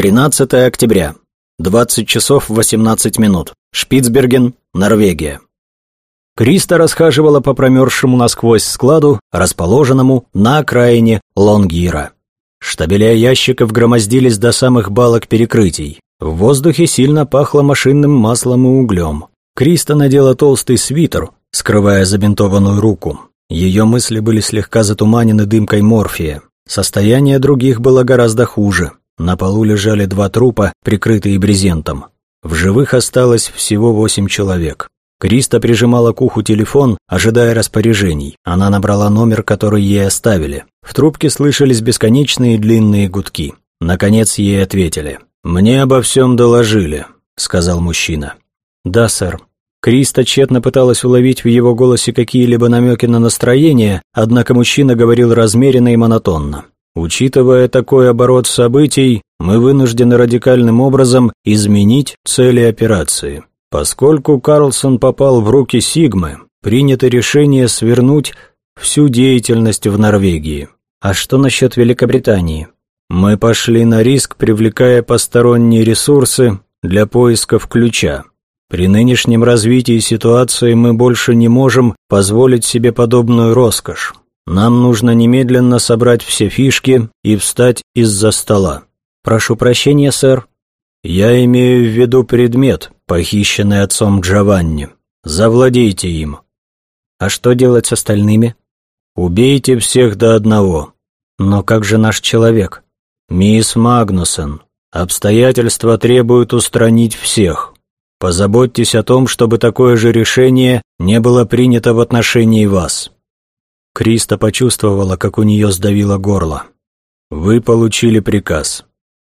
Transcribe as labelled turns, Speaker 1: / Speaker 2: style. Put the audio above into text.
Speaker 1: 13 октября. 20 часов 18 минут. Шпицберген, Норвегия. Криста расхаживала по промерзшему насквозь складу, расположенному на окраине Лонгира. Штабеля ящиков громоздились до самых балок перекрытий. В воздухе сильно пахло машинным маслом и углем. Криста надела толстый свитер, скрывая забинтованную руку. Ее мысли были слегка затуманены дымкой морфия. Состояние других было гораздо хуже. На полу лежали два трупа, прикрытые брезентом. В живых осталось всего восемь человек. Криста прижимала к уху телефон, ожидая распоряжений. Она набрала номер, который ей оставили. В трубке слышались бесконечные длинные гудки. Наконец ей ответили. «Мне обо всем доложили», — сказал мужчина. «Да, сэр». Криста тщетно пыталась уловить в его голосе какие-либо намеки на настроение, однако мужчина говорил размеренно и монотонно. «Учитывая такой оборот событий, мы вынуждены радикальным образом изменить цели операции. Поскольку Карлсон попал в руки Сигмы, принято решение свернуть всю деятельность в Норвегии. А что насчет Великобритании? Мы пошли на риск, привлекая посторонние ресурсы для поисков ключа. При нынешнем развитии ситуации мы больше не можем позволить себе подобную роскошь. Нам нужно немедленно собрать все фишки и встать из-за стола. Прошу прощения, сэр. Я имею в виду предмет, похищенный отцом Джованни. Завладейте им. А что делать с остальными? Убейте всех до одного. Но как же наш человек? Мисс Магнусон, обстоятельства требуют устранить всех. Позаботьтесь о том, чтобы такое же решение не было принято в отношении вас». Криста почувствовала, как у нее сдавило горло. «Вы получили приказ.